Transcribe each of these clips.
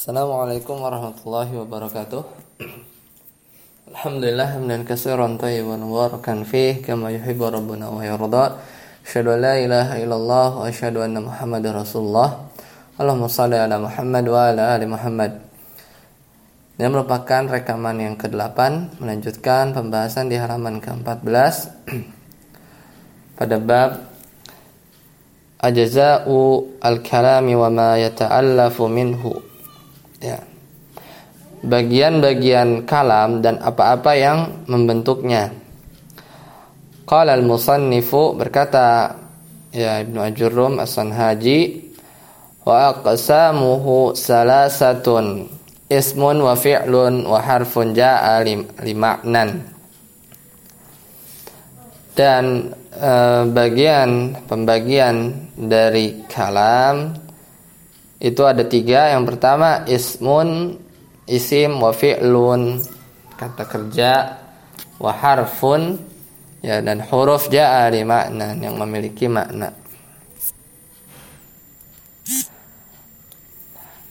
Assalamualaikum warahmatullahi wabarakatuh. Alhamdulillah hamdan katsiran tayyiban mubarakan fih kama yuhibbu rabbuna wa yarda. Asyhadu ilaha illallah wa asyhadu anna Muhammadar Rasulullah. Allahumma shalli ala Muhammad wa ala ali Muhammad. Ini merupakan rekaman yang ke-8 melanjutkan pembahasan di halaman ke-14 pada bab ajza'u al-kalami wa ma yata'allafu minhu. Ya. Bagian-bagian kalam dan apa-apa yang membentuknya. Qala al-musannifu berkata ya Ibnu Ajurrum As-Sanhaji wa aqsamuhu salasatun ismun wa fi'lun wa harfun ja'a lima'nan dan e, bagian pembagian dari kalam itu ada tiga. Yang pertama ismun isim wa fi'lun. Kata kerja wa harfun ya dan huruf ja'a makna yang memiliki makna.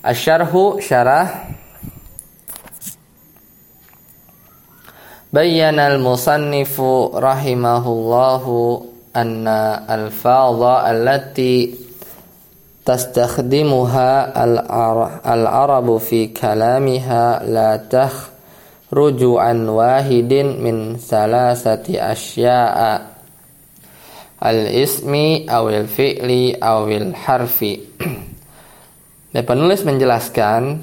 Asyarhu syarah. Bayyana al-musannifu rahimahullahu anna al-fadha allati tastakhdimuha al-arabu fi kalamiha la takhruju an wahidin min salasati asya'a al-ismi awil fi'li awil harfi penulis menjelaskan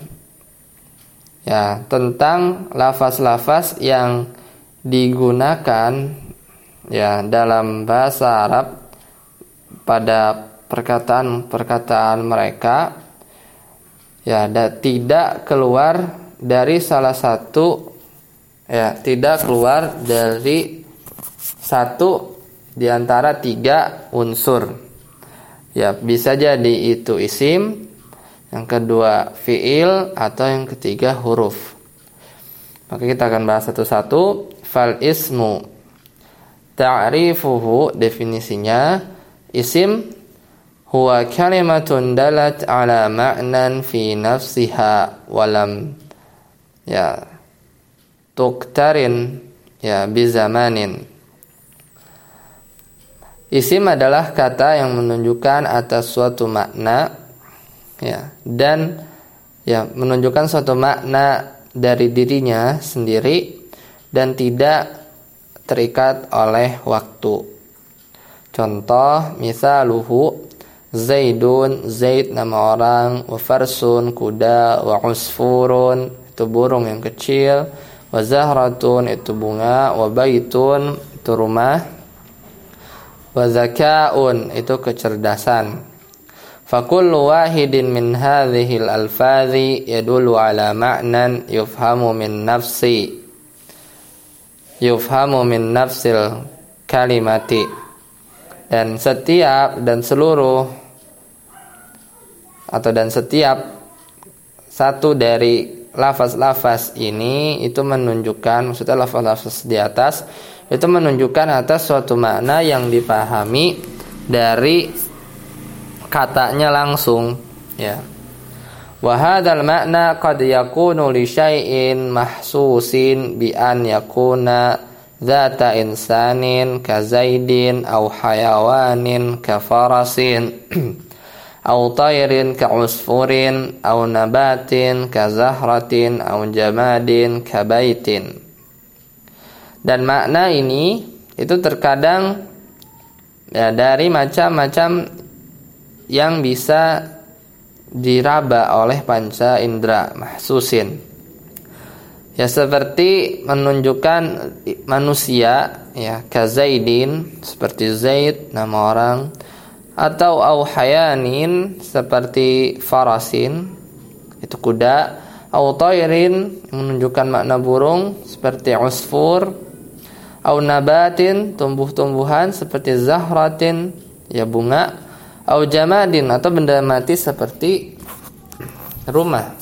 ya tentang lafaz-lafaz yang digunakan ya dalam bahasa Arab pada perkataan-perkataan mereka ya da, tidak keluar dari salah satu ya tidak keluar dari satu di antara tiga unsur. Ya bisa jadi itu isim yang kedua fiil atau yang ketiga huruf. Maka kita akan bahas satu-satu. Fal ismu. Ta'rifuhu definisinya isim huwa kalimatun dalat ala ma'nan fi nafsiha walam ya tuktarin ya bizamanin isim adalah kata yang menunjukkan atas suatu makna ya dan ya menunjukkan suatu makna dari dirinya sendiri dan tidak terikat oleh waktu. Contoh misaluhu Zaidun Zaid nama orang wa farsun kuda wa usfurun itu burung yang kecil wa zahratun itu bunga wa baitun itu rumah wa zakaun itu kecerdasan. Fakullu wahidin min hadhil alfazi yadullu ala ma'nan yufhamu min nafsi yufhamu min nafsil kalimati. Dan setiap dan seluruh atau dan setiap satu dari lafaz-lafaz ini itu menunjukkan maksudnya lafaz-lafaz di atas itu menunjukkan atas suatu makna yang dipahami dari katanya langsung ya. Wa hadzal makna qad yakunu li syai'in mahsusin bi an yakuna dzata insanin ka zaidin aw hayawanin ka farasin usfurin aw nabatin ka zahratin aw jamadin ka baitin. Dan makna ini itu terkadang ya dari macam-macam yang bisa diraba oleh panca indera mahsusin. Ya seperti menunjukkan manusia ya kazaidin seperti Zaid nama orang atau auhayanin seperti farasin itu kuda. Au tayrin menunjukkan makna burung seperti usfur. Au nabatin tumbuh-tumbuhan seperti zahratin ya bunga. Au jamadin atau benda mati seperti rumah.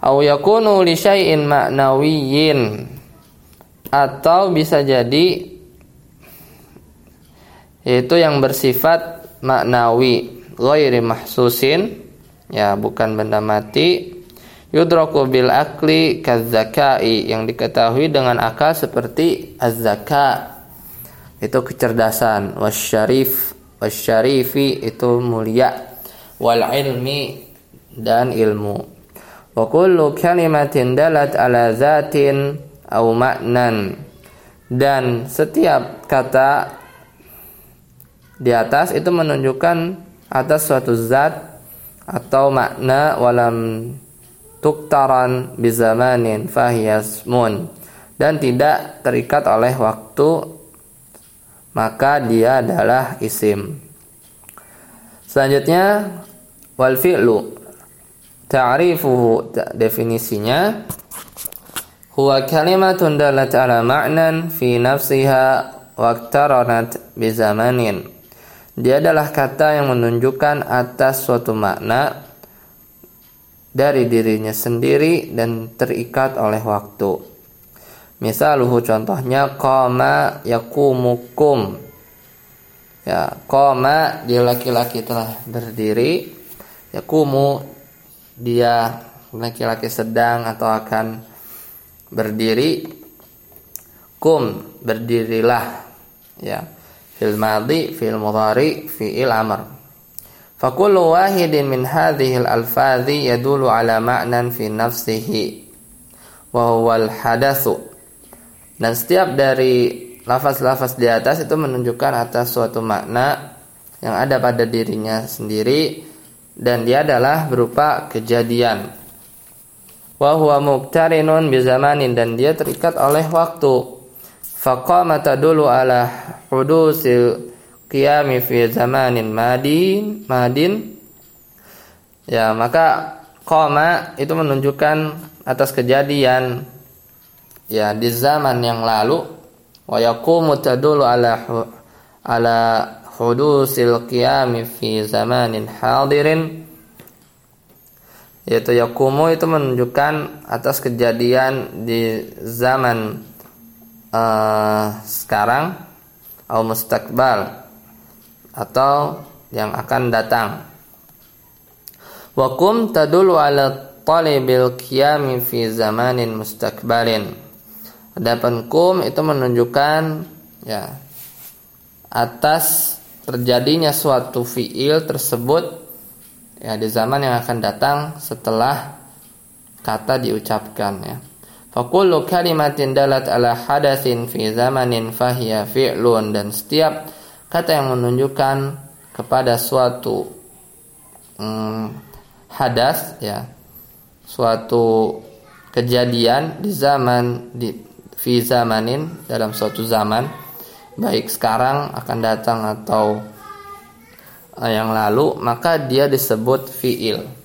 Au yakunu li syai'in ma'nawiyyin atau bisa jadi yaitu yang bersifat maknawi ghairi mahsusin ya bukan benda mati. Yudraku bil akli kazakai yang diketahui dengan akal seperti az-zaka. Itu kecerdasan. Wasyarif wasyarifi itu mulia. Wal ilmi dan ilmu. Wa kullu kalimatin dalat ala zatin au ma'nan dan setiap kata di atas itu menunjukkan atas suatu zat atau makna walam tuktaran bizamanin fahiyasmun. Dan tidak terikat oleh waktu maka dia adalah isim. Selanjutnya wal fi'lu. Ta'rifuhu definisinya huwa kalimatun dalat ala ma'nan fi nafsiha waqtaranat bizamanin dia adalah kata yang menunjukkan atas suatu makna dari dirinya sendiri dan terikat oleh waktu. Misaluhu contohnya qama yakumukum. Ya, qama dia laki-laki telah berdiri, yakumu dia laki-laki sedang atau akan berdiri. Kum berdirilah. Ya fil madhi fil mudhari fi'il amr. Fa kullu wahidin min hadhihi al alfazi yadullu ala ma'nan fi nafsihi. Wa huwa al hadatsu. Dan setiap dari lafaz-lafaz di atas itu menunjukkan atas suatu makna yang ada pada dirinya sendiri dan dia adalah berupa kejadian. Wa huwa muqtarinun bi zamanin dan dia terikat oleh waktu faqama tadulu ala hudusil qiyami fi zamanin madin madin. Ya maka koma itu menunjukkan atas kejadian ya di zaman yang lalu. Wa yaqumu tadulu ala ala hudusil qiyami fi zamanin hadirin. Yaitu yakumu itu menunjukkan atas kejadian di zaman uh, sekarang atau mustakbal atau yang akan datang. Wakum tadulu ala talibil qiyami fi zamanin mustakbalin. Adapun kum itu menunjukkan ya atas terjadinya suatu fiil tersebut ya di zaman yang akan datang setelah kata diucapkan ya. Fakullu kalimatin dalat ala hadatsin fi zamanin fahiya fi'lun. Dan setiap kata yang menunjukkan kepada suatu hmm, hadas ya suatu kejadian di zaman di fi zamanin dalam suatu zaman baik sekarang akan datang atau eh, yang lalu maka dia disebut fiil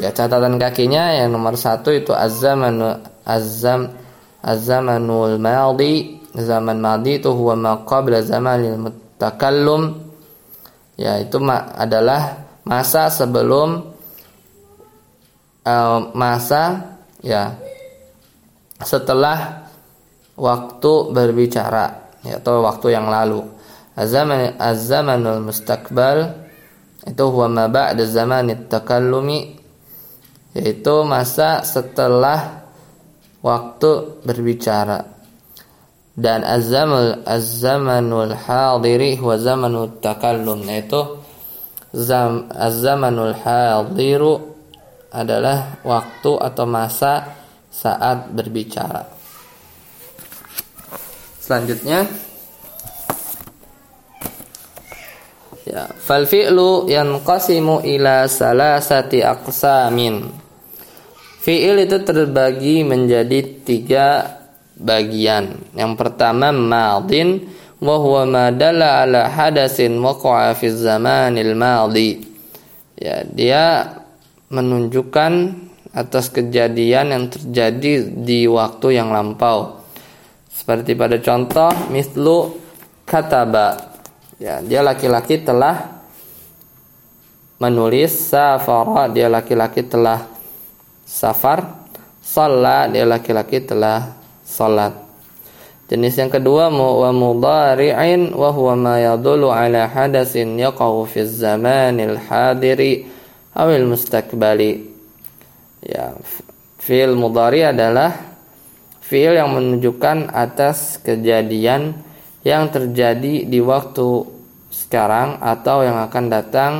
ya catatan kakinya yang nomor satu itu az-zamanu az-zam az-zamanul madi zaman madi itu huwa ma qabla zamanil mutakallum. Ya itu adalah masa sebelum uh, masa ya setelah waktu berbicara ya, atau waktu yang lalu. Az-zaman az-zamanul mustaqbal itu huwa ma ba'da zamanit takallumi yaitu masa setelah waktu berbicara dan az-zamanul az-zamanul hadiri huwa zamanut takallum yaitu zam, az-zamanul hadiru adalah waktu atau masa saat berbicara. Selanjutnya ya fal fi'lu yanqasimu ila salasati aqsamin. Fi'il itu terbagi menjadi tiga bagian. Yang pertama madin wa huwa ma dalla ala hadasin waqa'a fi zamanil madi. Ya, dia menunjukkan atas kejadian yang terjadi di waktu yang lampau. Seperti pada contoh mislu kataba. Ya, dia laki-laki telah menulis safara, dia laki-laki telah safar. Salla, dia laki-laki telah salat. Jenis yang kedua wa mudhari'in wa huwa ma yadullu ala hadatsin yaqau fi zamanil hadiri awil mustakbali ya fi'il mudhari adalah fi'il yang menunjukkan atas kejadian yang terjadi di waktu sekarang atau yang akan datang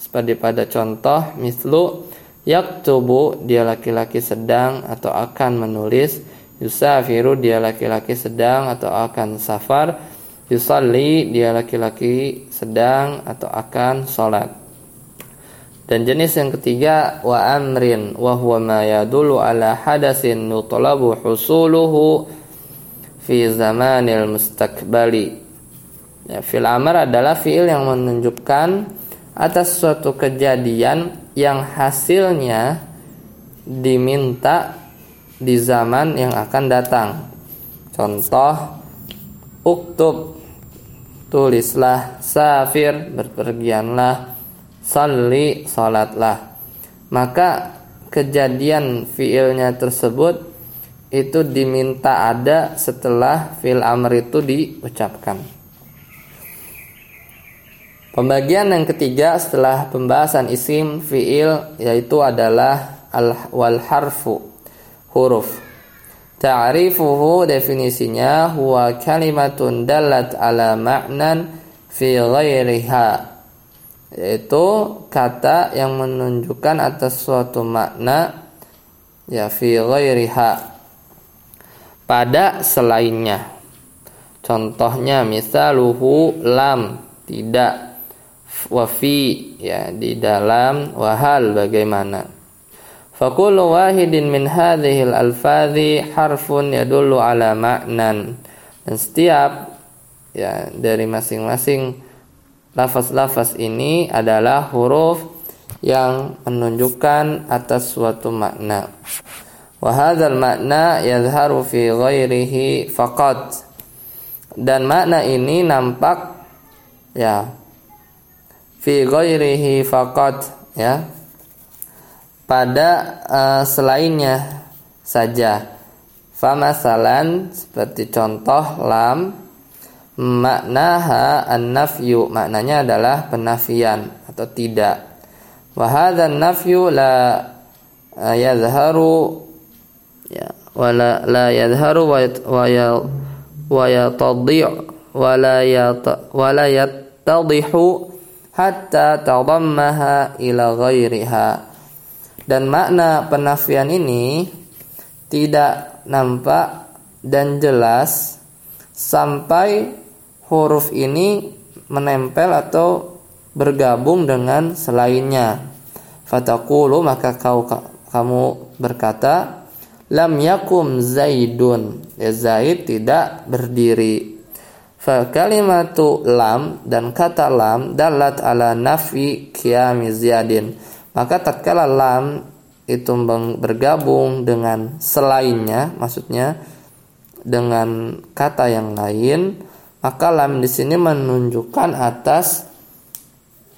seperti pada contoh mislu yaktubu dia laki-laki sedang atau akan menulis. Yusafiru dia laki-laki sedang atau akan safar. Yusalli dia laki-laki sedang atau akan sholat. Dan jenis yang ketiga wa amrin wa huwa ma yadullu ala hadasin nutlabu husuluhu fi zamanil mustakbali. Ya fil amr adalah fiil yang menunjukkan atas suatu kejadian yang hasilnya diminta di zaman yang akan datang. Contoh uktub. Tulislah safir berpergianlah salli salatlah maka kejadian fiilnya tersebut itu diminta ada setelah fiil amr itu diucapkan Pembagian yang ketiga setelah pembahasan isim fiil yaitu adalah al wal harfu huruf. Ta'rifuhu definisinya huwa kalimatun dalat ala ma'nan fi ghairiha yaitu kata yang menunjukkan atas suatu makna ya fi ghairiha pada selainnya. Contohnya misaluhu lam tidak wafi ya di dalam wahal bagaimana Fakulu wahidin min hadhil alfadhi harfun yadullu ala ma'nan dan setiap ya dari masing-masing lafaz-lafaz ini adalah huruf yang menunjukkan atas suatu makna. Wa hadzal makna yadhharu fi ghairihi faqat. Dan makna ini nampak ya fi ghairihi faqat ya. Pada uh, selainnya saja. Famasalan seperti contoh lam maknaha an-nafyu. Maknanya adalah penafian atau tidak. Wa hadzal nafyu la uh, yadhharu ya wala la yadhharu wa wa yatadhi wa la yat wa la yattadhihu hatta tadammaha ila ghairiha. Dan makna penafian ini tidak nampak dan jelas sampai huruf ini menempel atau bergabung dengan selainnya. Fatakulu maka kau kamu berkata lam yakum zaidun. Ya zaid tidak berdiri Fa kalimatu lam dan kata lam dalat ala nafi qiyami ziyadin. Maka tatkala lam itu bergabung dengan selainnya, maksudnya dengan kata yang lain, maka lam di sini menunjukkan atas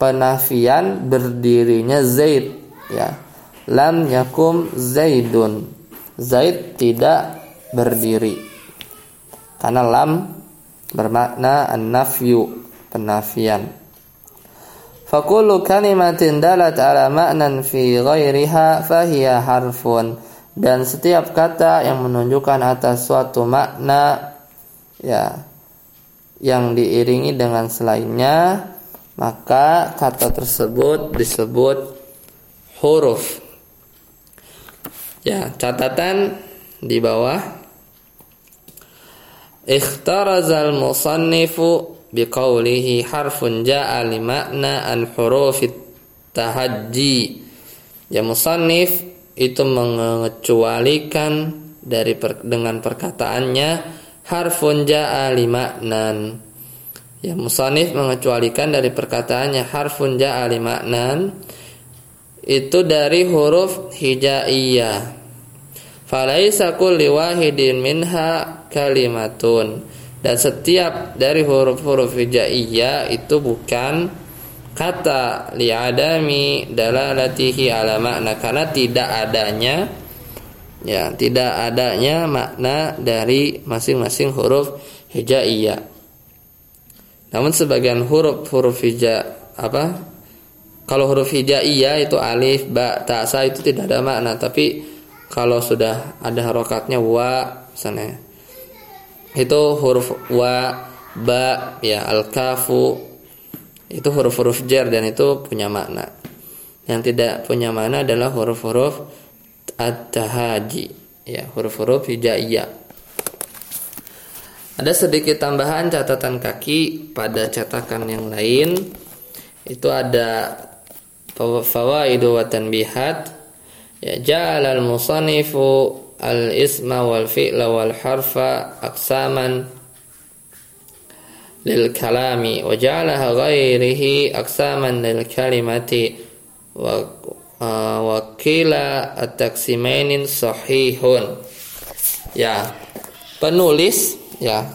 penafian berdirinya Zaid ya. Lam yakum Zaidun. Zaid tidak berdiri. Karena lam bermakna an-nafyu penafian. Fakulu kalimatin dalat ala ma'nan fi ghairiha fahiya harfun. Dan setiap kata yang menunjukkan atas suatu makna ya yang diiringi dengan selainnya maka kata tersebut disebut huruf. Ya catatan di bawah Ikhtarazal musannifu biqaulihi harfun ja'a li makna an hurufit tahajji. Ya musannif itu mengecualikan dari per, dengan perkataannya harfun ja'a li maknan. Ya musannif mengecualikan dari perkataannya harfun ja'a li maknan itu dari huruf hijaiyah Falaisa kulli wahidin minha kalimatun. Dan setiap dari huruf-huruf hijaiyah itu bukan kata. Li'adami dalalatihi ala makna. Karena tidak adanya ya tidak adanya makna dari masing-masing huruf hijaiyah. Namun sebagian huruf-huruf hija apa? Kalau huruf hijaiyah itu alif, ba, ta, sa itu tidak ada makna, tapi kalau sudah ada harokatnya wa misalnya itu huruf wa, ba, ya al-kafu itu huruf-huruf jar dan itu punya makna. Yang tidak punya makna adalah huruf-huruf at-tahaji, ya huruf-huruf hijaiyah. Ada sedikit tambahan catatan kaki pada cetakan yang lain. Itu ada fawaidu wa tanbihat ya ja'ala al-musannifu al-isma wal fi'la wal harfa aqsaman lil kalami wa ja'alaha ghairihi aqsaman lil kalimati wa uh, wa kila at-taqsimainin sahihun. Ya penulis ya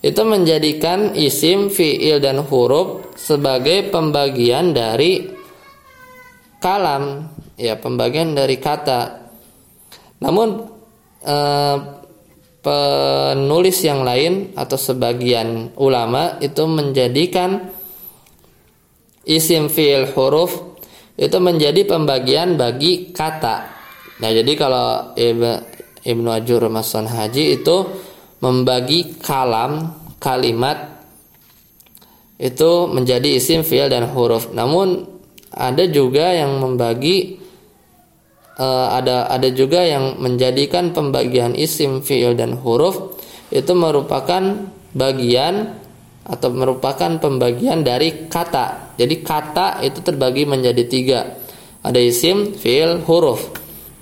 itu menjadikan isim, fiil dan huruf sebagai pembagian dari kalam ya pembagian dari kata namun eh, penulis yang lain atau sebagian ulama itu menjadikan isim fiil huruf itu menjadi pembagian bagi kata. Nah jadi kalau Ibnu Ajur Masan Haji itu membagi kalam kalimat itu menjadi isim fiil dan huruf. Namun ada juga yang membagi uh, ada ada juga yang menjadikan pembagian isim fiil dan huruf itu merupakan bagian atau merupakan pembagian dari kata. Jadi kata itu terbagi menjadi tiga. Ada isim, fiil, huruf.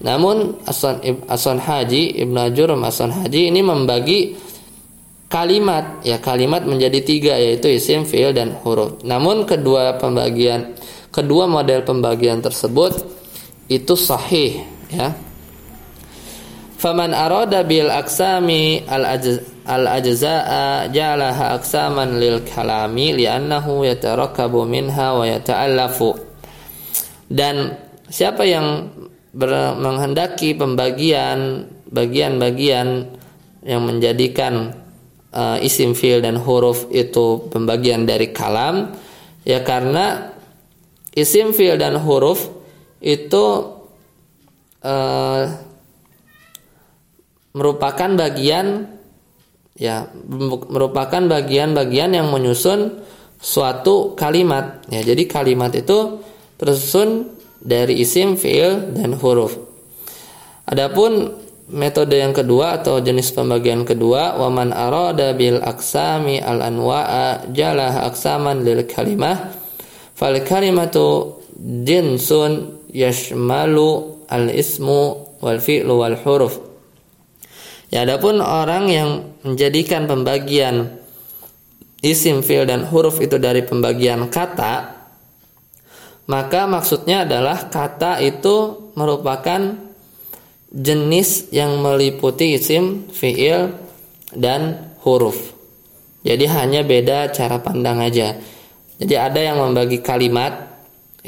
Namun Asan, Asan Haji, Ibn Ajurum Asan Haji ini membagi kalimat. Ya kalimat menjadi tiga yaitu isim, fiil, dan huruf. Namun kedua pembagian kedua model pembagian tersebut itu sahih ya. Faman arada bil aksami al al ajza'a ja'alaha aksaman lil kalami li'annahu yatarakkabu minha wa yata'allafu. Dan siapa yang menghendaki pembagian bagian-bagian yang menjadikan uh, isim fiil dan huruf itu pembagian dari kalam ya karena isim fiil dan huruf itu uh, merupakan bagian ya merupakan bagian-bagian yang menyusun suatu kalimat. Ya jadi kalimat itu tersusun dari isim fiil dan huruf. Adapun metode yang kedua atau jenis pembagian kedua waman arada bil aksami al anwa'a jalah aksaman lil kalimah fal kalimatu jinsun yashmalu al ismu wal fi'lu wal huruf ya adapun orang yang menjadikan pembagian isim fi'il dan huruf itu dari pembagian kata maka maksudnya adalah kata itu merupakan jenis yang meliputi isim fi'il dan huruf. Jadi hanya beda cara pandang aja. Jadi ada yang membagi kalimat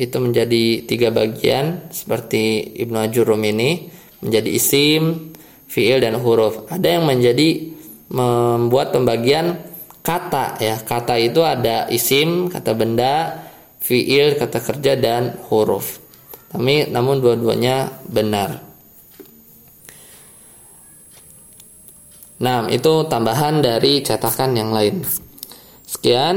itu menjadi tiga bagian seperti Ibnu Ajurum ini menjadi isim, fiil dan huruf. Ada yang menjadi membuat pembagian kata ya. Kata itu ada isim, kata benda, fiil, kata kerja dan huruf. Tapi namun dua-duanya benar. Nah, itu tambahan dari cetakan yang lain. Sekian